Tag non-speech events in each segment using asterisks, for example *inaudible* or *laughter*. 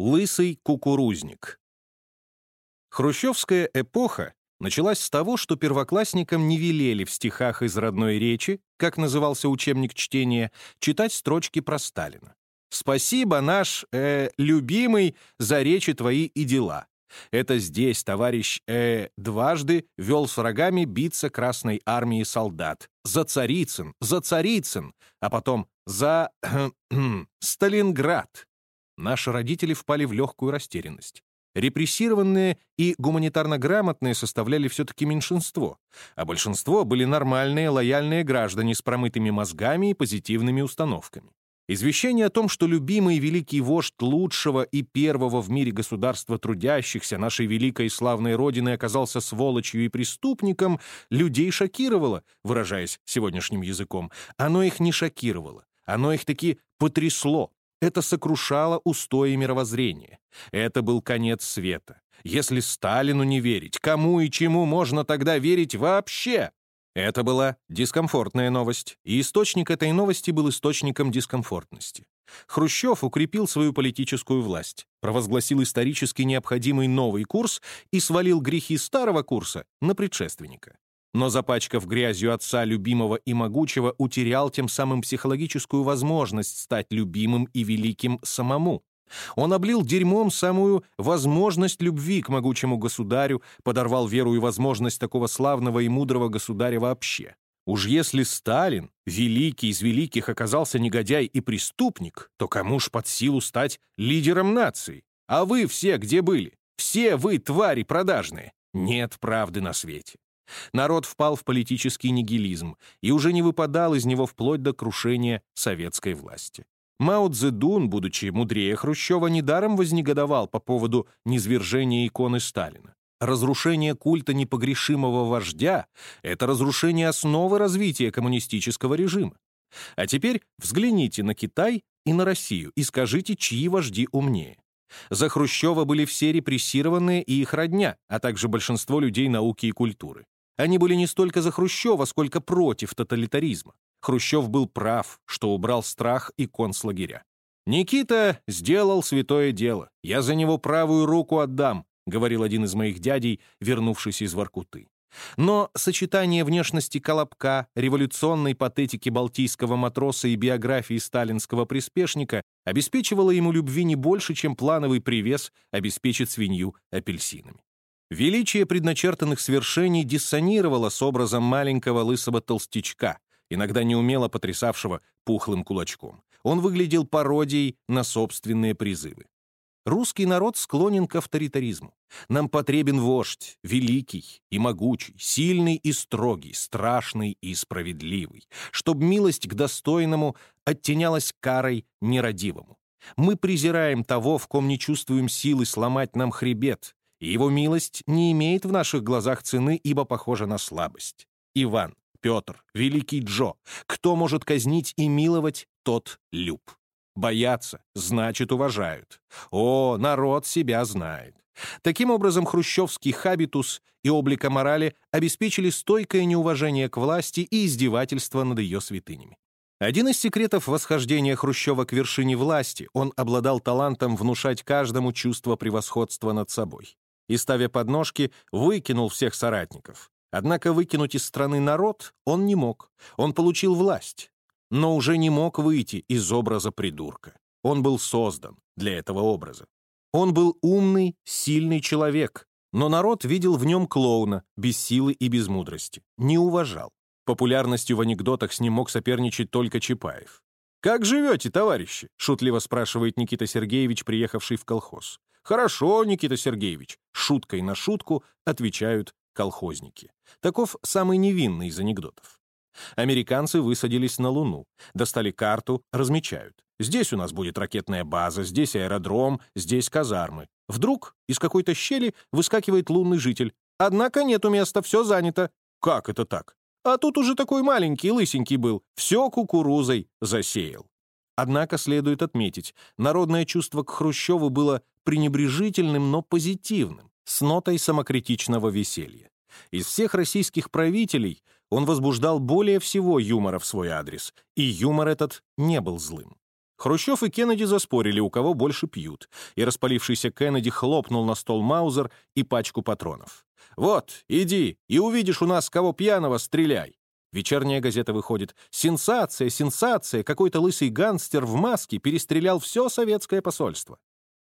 Лысый кукурузник. Хрущевская эпоха началась с того, что первоклассникам не велели в стихах из родной речи, как назывался учебник чтения, читать строчки про Сталина. «Спасибо, наш, э, любимый, за речи твои и дела». Это здесь товарищ э, дважды вел с врагами биться Красной армии солдат. За Царицын, за Царицын, а потом за *clears throat* Сталинград наши родители впали в легкую растерянность. Репрессированные и гуманитарно грамотные составляли все-таки меньшинство, а большинство были нормальные, лояльные граждане с промытыми мозгами и позитивными установками. Извещение о том, что любимый великий вождь лучшего и первого в мире государства трудящихся нашей великой и славной Родины оказался сволочью и преступником, людей шокировало, выражаясь сегодняшним языком. Оно их не шокировало, оно их таки потрясло, это сокрушало устои мировоззрения. Это был конец света. Если Сталину не верить, кому и чему можно тогда верить вообще? Это была дискомфортная новость, и источник этой новости был источником дискомфортности. Хрущев укрепил свою политическую власть, провозгласил исторически необходимый новый курс и свалил грехи старого курса на предшественника но, запачкав грязью отца любимого и могучего, утерял тем самым психологическую возможность стать любимым и великим самому. Он облил дерьмом самую возможность любви к могучему государю, подорвал веру и возможность такого славного и мудрого государя вообще. Уж если Сталин, великий из великих, оказался негодяй и преступник, то кому ж под силу стать лидером нации? А вы все где были? Все вы, твари продажные! Нет правды на свете. Народ впал в политический нигилизм и уже не выпадал из него вплоть до крушения советской власти. Мао Цзэдун, будучи мудрее Хрущева, недаром вознегодовал по поводу низвержения иконы Сталина. Разрушение культа непогрешимого вождя — это разрушение основы развития коммунистического режима. А теперь взгляните на Китай и на Россию и скажите, чьи вожди умнее. За Хрущева были все репрессированные и их родня, а также большинство людей науки и культуры. Они были не столько за Хрущева, сколько против тоталитаризма. Хрущев был прав, что убрал страх и концлагеря. «Никита сделал святое дело. Я за него правую руку отдам», — говорил один из моих дядей, вернувшись из Воркуты. Но сочетание внешности Колобка, революционной патетики балтийского матроса и биографии сталинского приспешника обеспечивало ему любви не больше, чем плановый привес обеспечит свинью апельсинами. Величие предначертанных свершений диссонировало с образом маленького лысого толстячка, иногда неумело потрясавшего пухлым кулачком. Он выглядел пародией на собственные призывы. Русский народ склонен к авторитаризму. Нам потребен вождь, великий и могучий, сильный и строгий, страшный и справедливый, чтобы милость к достойному оттенялась карой нерадивому. Мы презираем того, в ком не чувствуем силы сломать нам хребет, его милость не имеет в наших глазах цены, ибо похожа на слабость. Иван, Петр, Великий Джо, кто может казнить и миловать, тот люб. Боятся, значит, уважают. О, народ себя знает. Таким образом, хрущевский хабитус и облика морали обеспечили стойкое неуважение к власти и издевательство над ее святынями. Один из секретов восхождения Хрущева к вершине власти — он обладал талантом внушать каждому чувство превосходства над собой и, ставя подножки, выкинул всех соратников. Однако выкинуть из страны народ он не мог. Он получил власть, но уже не мог выйти из образа придурка. Он был создан для этого образа. Он был умный, сильный человек, но народ видел в нем клоуна, без силы и без мудрости, не уважал. Популярностью в анекдотах с ним мог соперничать только Чапаев. «Как живете, товарищи?» — шутливо спрашивает Никита Сергеевич, приехавший в колхоз. «Хорошо, Никита Сергеевич», — шуткой на шутку отвечают колхозники. Таков самый невинный из анекдотов. Американцы высадились на Луну, достали карту, размечают. Здесь у нас будет ракетная база, здесь аэродром, здесь казармы. Вдруг из какой-то щели выскакивает лунный житель. Однако нету места, все занято. Как это так? А тут уже такой маленький, лысенький был, все кукурузой засеял. Однако следует отметить, народное чувство к Хрущеву было пренебрежительным, но позитивным, с нотой самокритичного веселья. Из всех российских правителей он возбуждал более всего юмора в свой адрес, и юмор этот не был злым. Хрущев и Кеннеди заспорили, у кого больше пьют, и распалившийся Кеннеди хлопнул на стол Маузер и пачку патронов. «Вот, иди, и увидишь у нас, кого пьяного, стреляй!» Вечерняя газета выходит. «Сенсация, сенсация! Какой-то лысый гангстер в маске перестрелял все советское посольство!»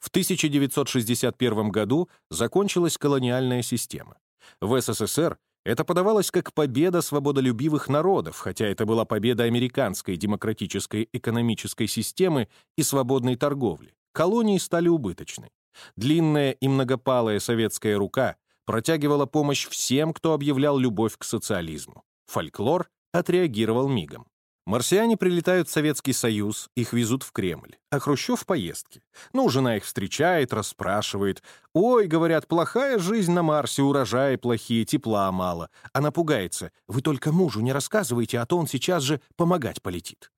В 1961 году закончилась колониальная система. В СССР это подавалось как победа свободолюбивых народов, хотя это была победа американской демократической экономической системы и свободной торговли. Колонии стали убыточны. Длинная и многопалая советская рука протягивала помощь всем, кто объявлял любовь к социализму. Фольклор отреагировал мигом. Марсиане прилетают в Советский Союз, их везут в Кремль, а Хрущев в поездке. Ну, жена их встречает, расспрашивает. «Ой, — говорят, — плохая жизнь на Марсе, урожаи плохие, тепла мало». Она пугается. «Вы только мужу не рассказывайте, а то он сейчас же помогать полетит».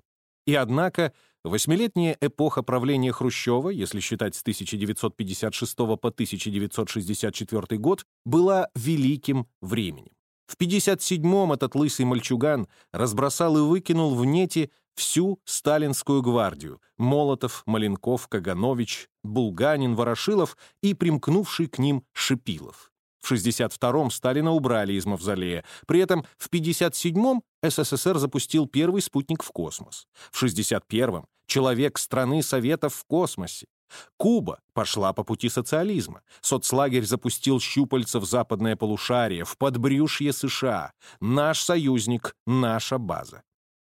И однако восьмилетняя эпоха правления Хрущева, если считать с 1956 по 1964 год, была великим временем. В 57-м этот лысый мальчуган разбросал и выкинул в нете всю сталинскую гвардию — Молотов, Маленков, Каганович, Булганин, Ворошилов и примкнувший к ним Шипилов. В 62-м Сталина убрали из мавзолея. При этом в 57-м СССР запустил первый спутник в космос. В 61-м человек страны Советов в космосе. Куба пошла по пути социализма. Соцлагерь запустил щупальца в западное полушарие, в подбрюшье США. Наш союзник, наша база.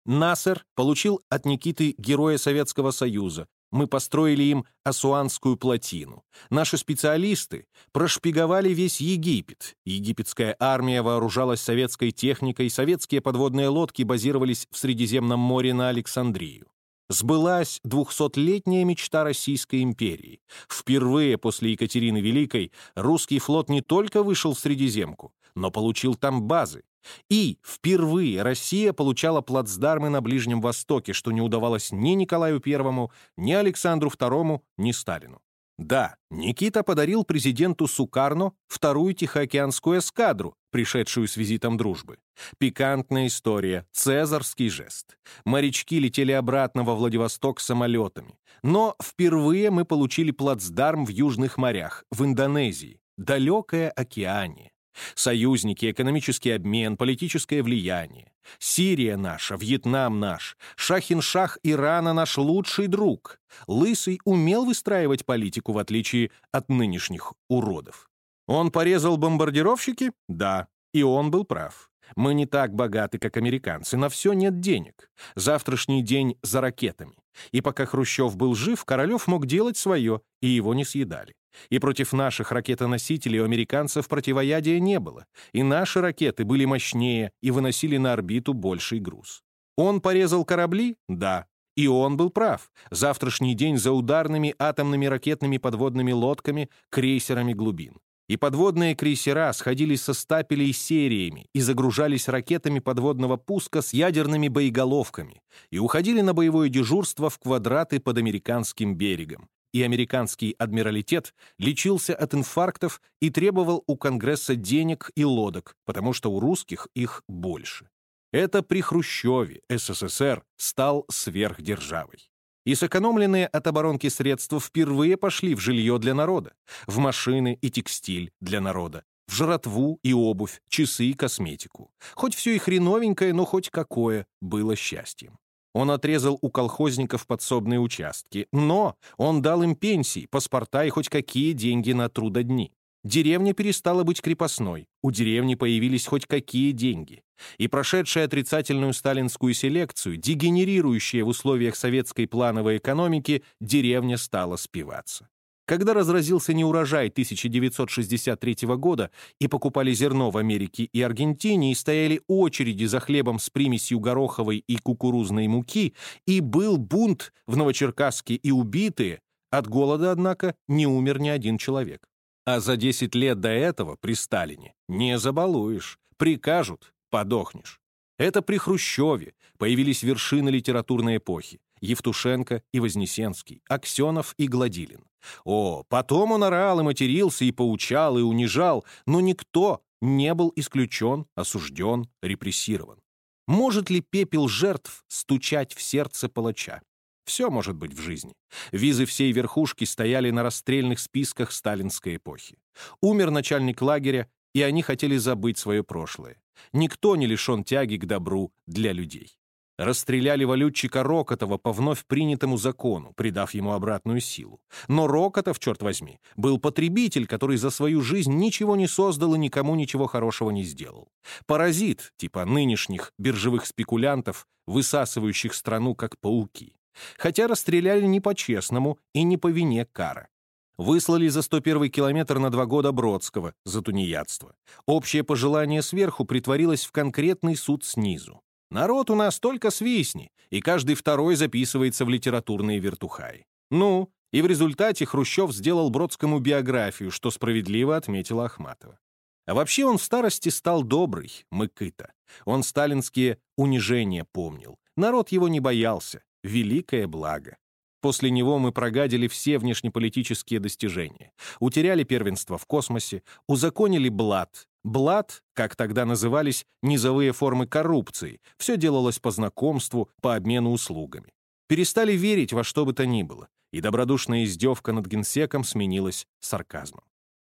Насер получил от Никиты Героя Советского Союза. Мы построили им Асуанскую плотину. Наши специалисты прошпиговали весь Египет. Египетская армия вооружалась советской техникой, советские подводные лодки базировались в Средиземном море на Александрию сбылась двухсотлетняя мечта Российской империи. Впервые после Екатерины Великой русский флот не только вышел в Средиземку, но получил там базы. И впервые Россия получала плацдармы на Ближнем Востоке, что не удавалось ни Николаю I, ни Александру II, ни Сталину. Да, Никита подарил президенту Сукарно вторую Тихоокеанскую эскадру, пришедшую с визитом дружбы. Пикантная история, цезарский жест. Морячки летели обратно во Владивосток самолетами. Но впервые мы получили плацдарм в Южных морях, в Индонезии. Далекое океане. Союзники, экономический обмен, политическое влияние. Сирия наша, Вьетнам наш, Шахин-Шах Ирана наш лучший друг. Лысый умел выстраивать политику, в отличие от нынешних уродов. Он порезал бомбардировщики? Да, и он был прав. Мы не так богаты, как американцы, на все нет денег. Завтрашний день за ракетами. И пока Хрущев был жив, Королев мог делать свое, и его не съедали. И против наших ракетоносителей у американцев противоядия не было, и наши ракеты были мощнее и выносили на орбиту больший груз. Он порезал корабли? Да. И он был прав. Завтрашний день за ударными атомными ракетными подводными лодками, крейсерами глубин. И подводные крейсера сходились со стапелей сериями и загружались ракетами подводного пуска с ядерными боеголовками и уходили на боевое дежурство в квадраты под американским берегом и американский адмиралитет лечился от инфарктов и требовал у Конгресса денег и лодок, потому что у русских их больше. Это при Хрущеве СССР стал сверхдержавой. И сэкономленные от оборонки средства впервые пошли в жилье для народа, в машины и текстиль для народа, в жратву и обувь, часы и косметику. Хоть все и хреновенькое, но хоть какое было счастьем. Он отрезал у колхозников подсобные участки, но он дал им пенсии, паспорта и хоть какие деньги на трудодни. Деревня перестала быть крепостной, у деревни появились хоть какие деньги. И прошедшая отрицательную сталинскую селекцию, дегенерирующая в условиях советской плановой экономики, деревня стала спиваться. Когда разразился неурожай 1963 года и покупали зерно в Америке и Аргентине, и стояли очереди за хлебом с примесью гороховой и кукурузной муки, и был бунт в Новочеркасске и убитые, от голода, однако, не умер ни один человек. А за 10 лет до этого при Сталине не забалуешь, прикажут — подохнешь. Это при Хрущеве появились вершины литературной эпохи. Евтушенко и Вознесенский, Аксенов и Гладилин. О, потом он орал и матерился, и поучал, и унижал, но никто не был исключен, осужден, репрессирован. Может ли пепел жертв стучать в сердце палача? Все может быть в жизни. Визы всей верхушки стояли на расстрельных списках сталинской эпохи. Умер начальник лагеря, и они хотели забыть свое прошлое. Никто не лишен тяги к добру для людей. Расстреляли валютчика Рокотова по вновь принятому закону, придав ему обратную силу. Но Рокотов, черт возьми, был потребитель, который за свою жизнь ничего не создал и никому ничего хорошего не сделал. Паразит, типа нынешних биржевых спекулянтов, высасывающих страну как пауки. Хотя расстреляли не по-честному и не по вине Кара. Выслали за 101 километр на два года Бродского за тунеядство. Общее пожелание сверху притворилось в конкретный суд снизу. Народ у нас только свистни, и каждый второй записывается в литературные вертухаи. Ну, и в результате Хрущев сделал Бродскому биографию, что справедливо отметила Ахматова. А вообще он в старости стал добрый, мыкыта. Он сталинские унижения помнил. Народ его не боялся. Великое благо. После него мы прогадили все внешнеполитические достижения. Утеряли первенство в космосе, узаконили блат, Блат, как тогда назывались низовые формы коррупции, все делалось по знакомству, по обмену услугами. Перестали верить во что бы то ни было, и добродушная издевка над генсеком сменилась сарказмом.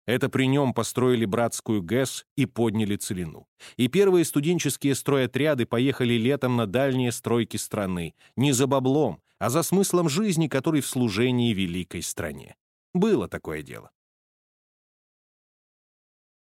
Это при нем построили братскую ГЭС и подняли целину. И первые студенческие стройотряды поехали летом на дальние стройки страны, не за баблом, а за смыслом жизни, который в служении великой стране. Было такое дело.